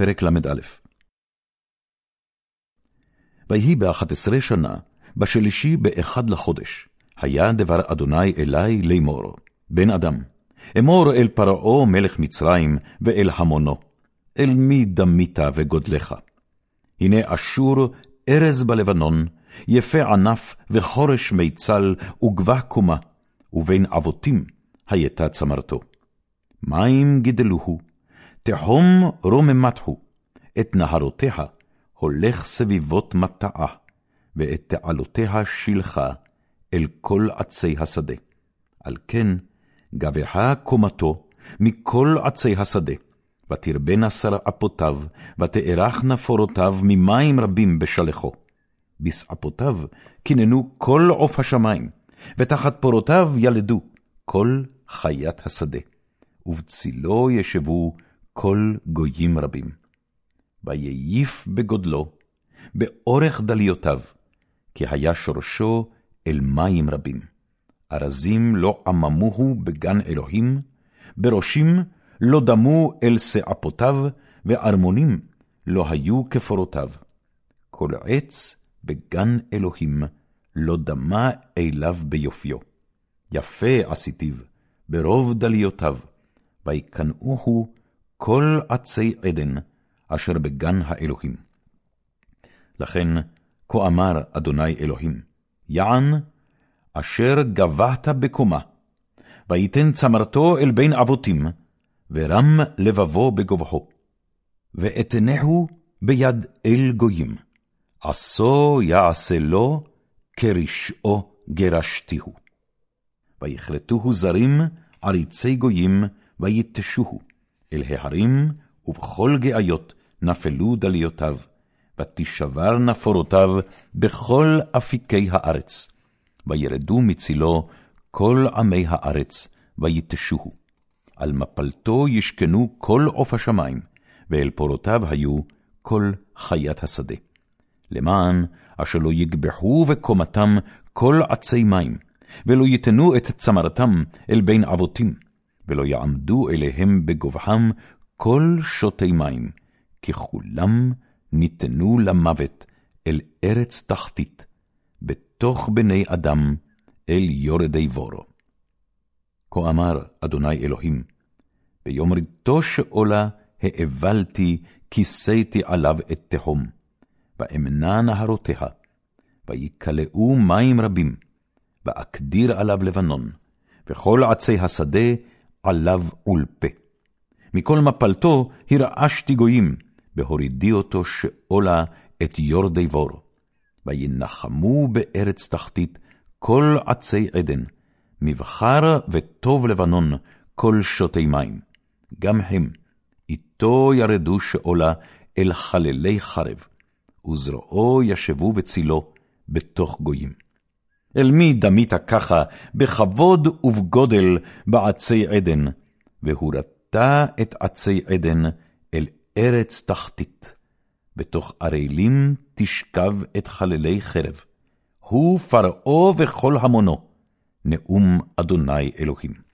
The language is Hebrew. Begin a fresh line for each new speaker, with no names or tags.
פרק ל"א ויהי באחת עשרה שנה, בשלישי באחד לחודש, היה דבר אדוני אלי לאמור, בן אדם, אמור אל פרעה מלך מצרים ואל המונו, אל מי דמית וגודלך? הנה אשור ארז בלבנון, יפה ענף וחורש מיצל וגבה קומה, ובין אבותים הייתה צמרתו. מים גידלוהו, תהום רוממת הוא, את נהרותיה הולך סביבות מטעה, ואת תעלותיה שילחה אל כל עצי השדה. על כן גבהה קומתו מכל עצי השדה, ותרבנה שרעפותיו, ותארכנה פורותיו ממים רבים בשלחו. בשעפותיו קיננו כל עוף השמיים, ותחת פורותיו ילדו כל חיית השדה, ובצילו ישבו כל גויים רבים. וייף בגודלו, באורך דליותיו, כי היה שורשו אל מים רבים. ארזים לא עממוהו בגן אלוהים, בראשים לא דמו אל שעפותיו, וערמונים לא היו כפורותיו. כל עץ בגן אלוהים לא דמה אליו ביופיו. יפה עשיתיו, ברוב דליותיו, ויקנאוהו כל עצי עדן, אשר בגן האלוהים. לכן, כה אמר אדוני אלוהים, יען, אשר גבהת בקומה, ויתן צמרתו אל בין אבותים, ורם לבבו בגובהו. ואתנהו ביד אל גויים, עשו יעשה לו כרשעו גרשתיהו. ויכרתוהו זרים עריצי גויים, ויתשוהו אל ההרים, ובכל גאיות נפלו דליותיו, ותשבר נפורותיו בכל אפיקי הארץ. וירדו מצילו כל עמי הארץ, ויתשוהו. על מפלתו ישכנו כל עוף השמיים, ואל פורותיו היו כל חיית השדה. למען אשר לא יגבחו בקומתם כל עצי מים, ולא יתנו את צמרתם אל בין אבותים, ולא יעמדו אליהם בגובהם כל שותי מים, כי כולם ניתנו למוות אל ארץ תחתית, בתוך בני אדם, אל יורדי בורו. כה אמר אדוני אלוהים, ביום ריתו שאולה האבלתי, כיסיתי עליו את תהום, ואמנה נהרותיה, ויקלעו מים רבים, ואקדיר עליו לבנון, וכל עצי השדה עליו עולפה. מכל מפלתו הרעשתי גויים, בהורידי אותו שאולה את יורדי בור. וינחמו בארץ תחתית כל עצי עדן, מבחר וטוב לבנון כל שותי מים. גם הם, איתו ירדו שאולה אל חללי חרב, וזרועו ישבו בצילו בתוך גויים. אל מי דמית ככה, בכבוד ובגודל בעצי עדן, והורדת את עצי עדן אל ארץ תחתית. בתוך ערלים תשכב את חללי חרב. הוא פרעה וכל המונו, נאום אדוני אלוהים.